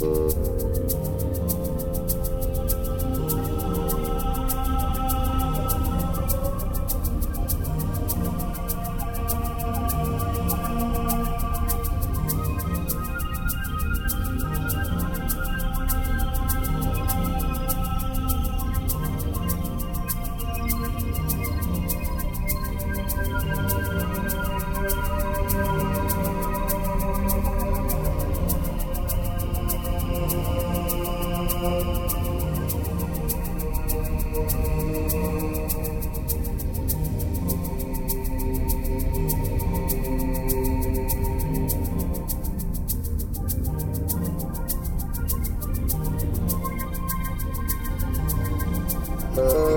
Musik Musik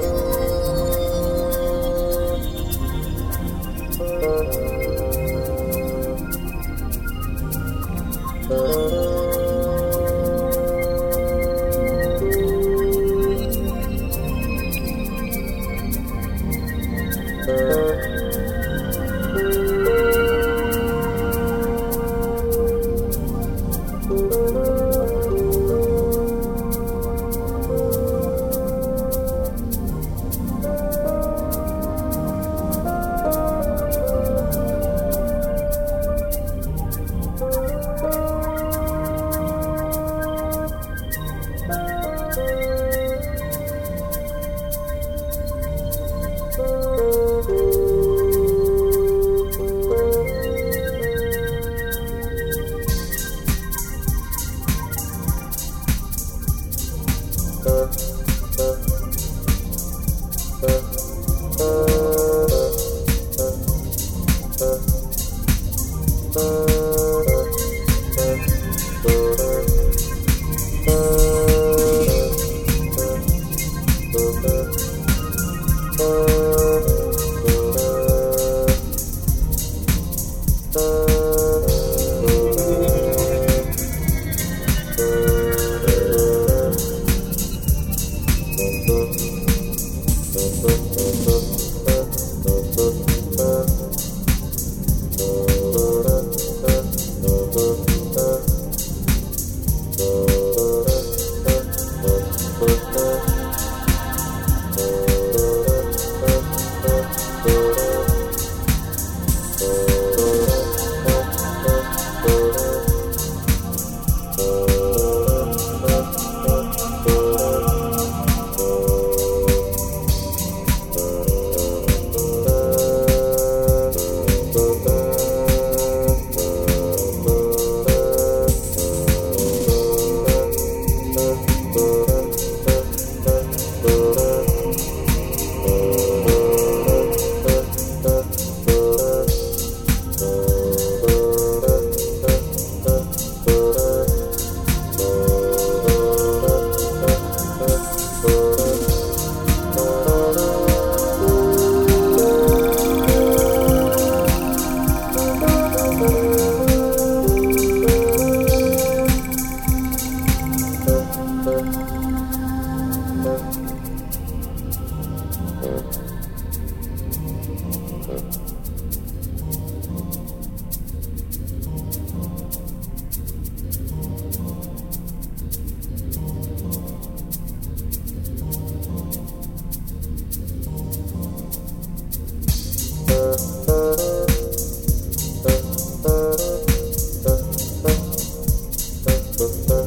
Thank